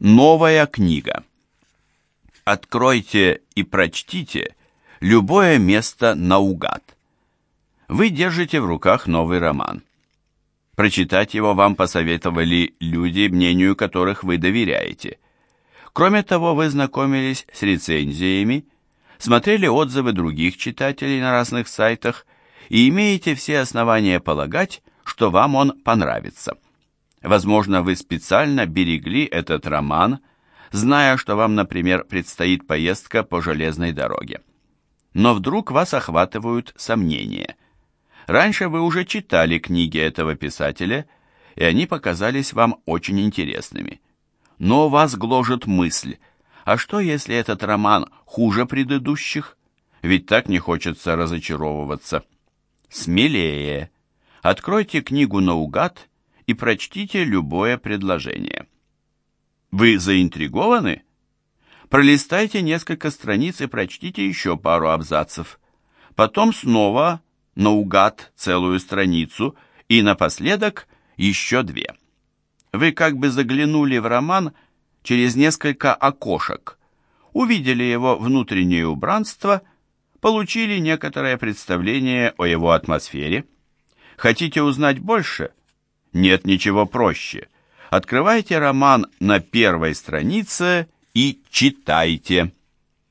Новая книга. Откройте и прочтите любое место наугад. Вы держите в руках новый роман. Прочитать его вам посоветовали люди, мнению которых вы доверяете. Кроме того, вы знакомились с рецензиями, смотрели отзывы других читателей на разных сайтах и имеете все основания полагать, что вам он понравится. Возможно, вы специально берегли этот роман, зная, что вам, например, предстоит поездка по железной дороге. Но вдруг вас охватывают сомнения. Раньше вы уже читали книги этого писателя, и они показались вам очень интересными. Но вас гложет мысль, а что, если этот роман хуже предыдущих? Ведь так не хочется разочаровываться. Смелее. Откройте книгу наугад и прочтите любое предложение. Вы заинтригованы? Пролистайте несколько страниц и прочтите еще пару абзацев. Потом снова наугад целую страницу и напоследок еще две. Вы как бы заглянули в роман через несколько окошек, увидели его внутреннее убранство, получили некоторое представление о его атмосфере. Хотите узнать больше? Нет ничего проще. Открывайте роман на первой странице и читайте.